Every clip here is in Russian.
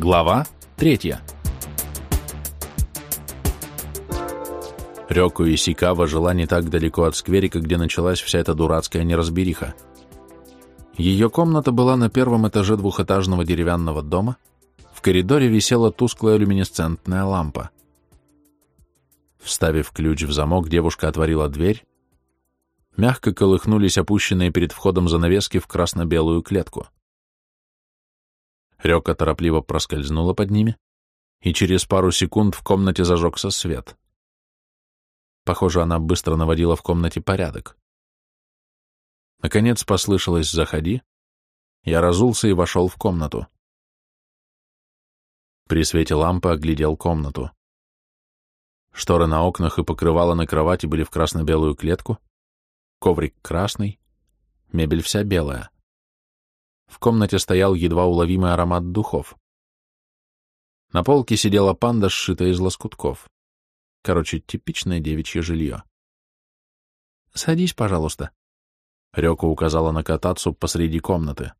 Глава третья. Рёку и Сикава жила не так далеко от скверика, где началась вся эта дурацкая неразбериха. Ее комната была на первом этаже двухэтажного деревянного дома, в коридоре висела тусклая люминесцентная лампа. Вставив ключ в замок, девушка отворила дверь. Мягко колыхнулись опущенные перед входом занавески в красно-белую клетку. Рёка торопливо проскользнула под ними, и через пару секунд в комнате зажегся свет. Похоже, она быстро наводила в комнате порядок. Наконец послышалось «Заходи». Я разулся и вошел в комнату. При свете лампы оглядел комнату. Шторы на окнах и покрывало на кровати были в красно-белую клетку, коврик красный, мебель вся белая. В комнате стоял едва уловимый аромат духов. На полке сидела панда, сшитая из лоскутков. Короче, типичное девичье жилье. «Садись, пожалуйста», — Рёка указала на катацу посреди комнаты.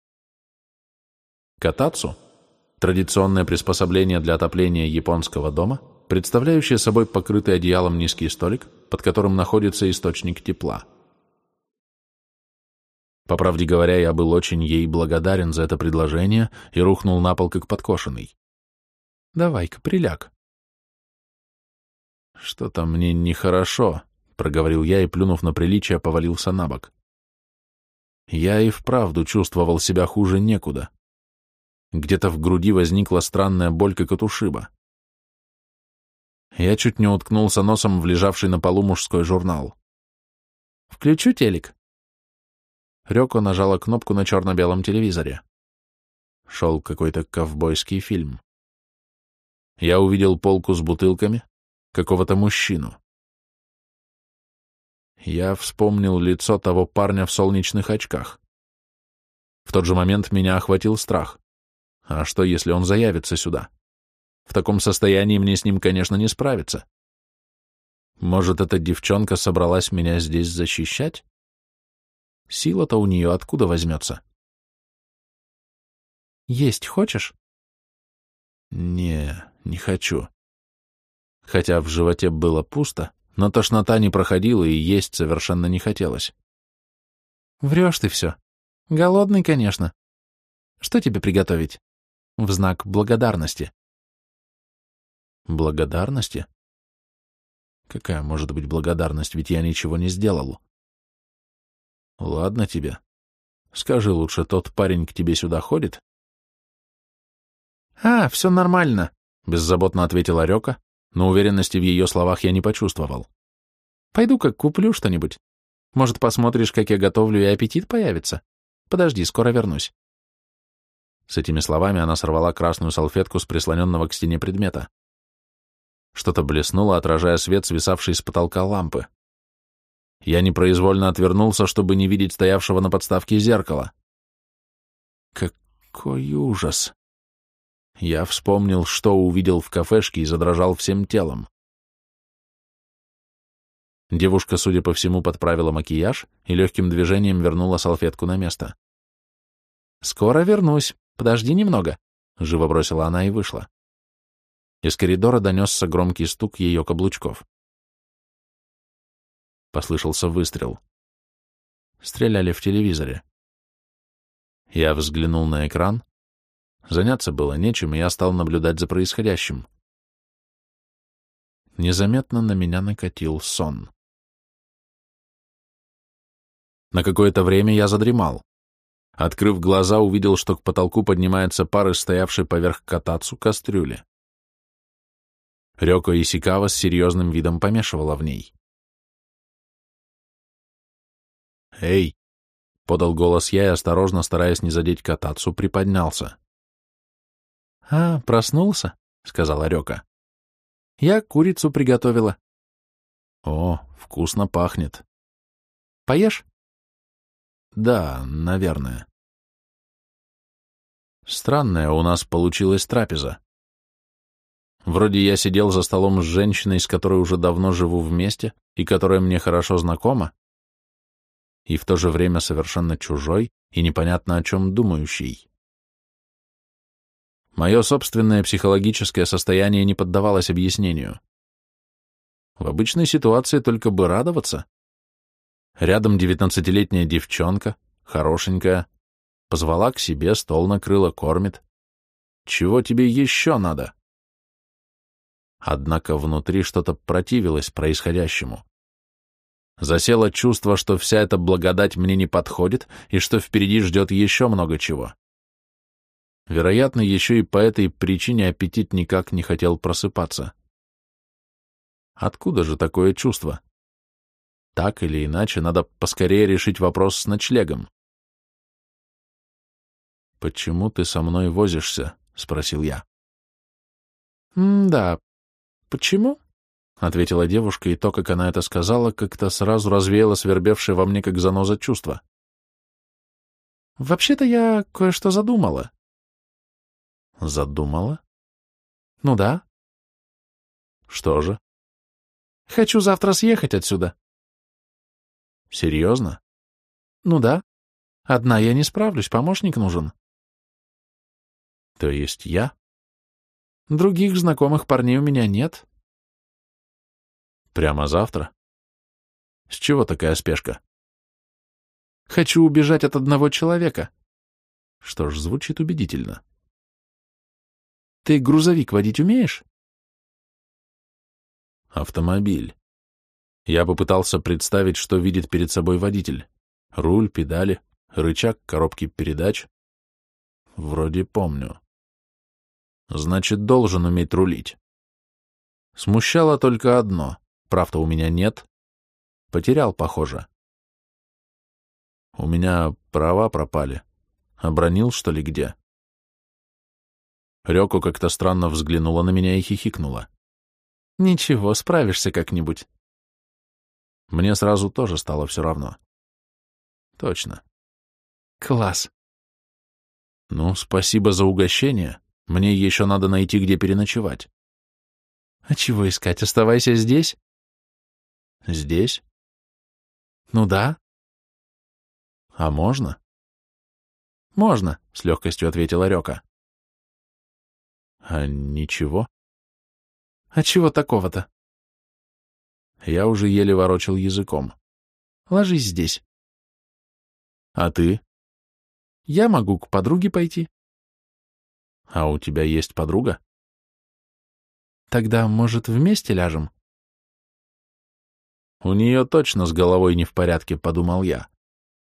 Катацу — традиционное приспособление для отопления японского дома, представляющее собой покрытый одеялом низкий столик, под которым находится источник тепла. По правде говоря, я был очень ей благодарен за это предложение и рухнул на пол как подкошенный. «Давай-ка, приляг». «Что-то мне нехорошо», — проговорил я и, плюнув на приличие, повалился на бок. Я и вправду чувствовал себя хуже некуда. Где-то в груди возникла странная боль, как от ушиба. Я чуть не уткнулся носом в лежавший на полу мужской журнал. «Включу телек?» Рёко нажала кнопку на черно-белом телевизоре. Шел какой-то ковбойский фильм. Я увидел полку с бутылками, какого-то мужчину. Я вспомнил лицо того парня в солнечных очках. В тот же момент меня охватил страх. А что, если он заявится сюда? В таком состоянии мне с ним, конечно, не справиться. Может, эта девчонка собралась меня здесь защищать? Сила-то у нее откуда возьмется? Есть хочешь? Не, не хочу. Хотя в животе было пусто, но тошнота не проходила и есть совершенно не хотелось. Врешь ты все. Голодный, конечно. Что тебе приготовить? В знак благодарности. Благодарности? Какая может быть благодарность, ведь я ничего не сделал. Ладно тебе. Скажи лучше, тот парень к тебе сюда ходит? А, все нормально, беззаботно ответила Рёка, но уверенности в ее словах я не почувствовал. Пойду-ка куплю что-нибудь. Может, посмотришь, как я готовлю, и аппетит появится? Подожди, скоро вернусь. С этими словами она сорвала красную салфетку с прислоненного к стене предмета. Что-то блеснуло, отражая свет, свисавший с потолка лампы. Я непроизвольно отвернулся, чтобы не видеть стоявшего на подставке зеркала. Какой ужас! Я вспомнил, что увидел в кафешке и задрожал всем телом. Девушка, судя по всему, подправила макияж и легким движением вернула салфетку на место. «Скоро вернусь. Подожди немного», — живо бросила она и вышла. Из коридора донесся громкий стук ее каблучков. Послышался выстрел. Стреляли в телевизоре. Я взглянул на экран. Заняться было нечем, и я стал наблюдать за происходящим. Незаметно на меня накатил сон. На какое-то время я задремал. Открыв глаза, увидел, что к потолку поднимается пар из стоявшей поверх катацу кастрюли. Рёко Исикава с серьезным видом помешивала в ней. «Эй!» — подал голос я и, осторожно, стараясь не задеть катацу, приподнялся. «А, проснулся?» — сказала Рёка. «Я курицу приготовила». «О, вкусно пахнет». «Поешь?» «Да, наверное». Странная у нас получилась трапеза. Вроде я сидел за столом с женщиной, с которой уже давно живу вместе и которая мне хорошо знакома, и в то же время совершенно чужой и непонятно о чем думающий. Мое собственное психологическое состояние не поддавалось объяснению. В обычной ситуации только бы радоваться. Рядом девятнадцатилетняя девчонка, хорошенькая, позвала к себе, стол накрыла, кормит. Чего тебе еще надо? Однако внутри что-то противилось происходящему. Засело чувство, что вся эта благодать мне не подходит и что впереди ждет еще много чего. Вероятно, еще и по этой причине аппетит никак не хотел просыпаться. Откуда же такое чувство? Так или иначе, надо поскорее решить вопрос с ночлегом. «Почему ты со мной возишься?» — спросил я. «Да, почему?» — ответила девушка, и то, как она это сказала, как-то сразу развеяло свербевшее во мне как заноза чувство. «Вообще-то я кое-что задумала». Задумала? Ну да. Что же? Хочу завтра съехать отсюда. Серьезно? Ну да. Одна я не справлюсь, помощник нужен. То есть я? Других знакомых парней у меня нет. Прямо завтра? С чего такая спешка? Хочу убежать от одного человека. Что ж, звучит убедительно. Ты грузовик водить умеешь? Автомобиль. Я попытался представить, что видит перед собой водитель. Руль, педали, рычаг, коробки передач. Вроде помню. Значит, должен уметь рулить. Смущало только одно. Прав-то у меня нет. Потерял, похоже. У меня права пропали. Обронил, что ли, где? Рёко как-то странно взглянула на меня и хихикнула. «Ничего, справишься как-нибудь». Мне сразу тоже стало все равно. Точно. Класс. Ну, спасибо за угощение. Мне еще надо найти, где переночевать. А чего искать? Оставайся здесь. Здесь? Ну да. А можно? Можно, с легкостью ответила Рёка. А ничего? А чего такого-то? Я уже еле ворочил языком. Ложись здесь. А ты? Я могу к подруге пойти. А у тебя есть подруга? Тогда, может, вместе ляжем? У нее точно с головой не в порядке, подумал я.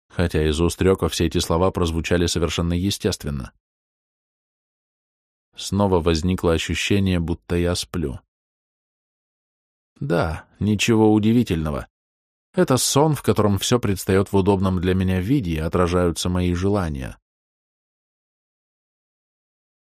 Хотя из уст Рёка все эти слова прозвучали совершенно естественно. Снова возникло ощущение, будто я сплю. Да, ничего удивительного. Это сон, в котором все предстает в удобном для меня виде и отражаются мои желания.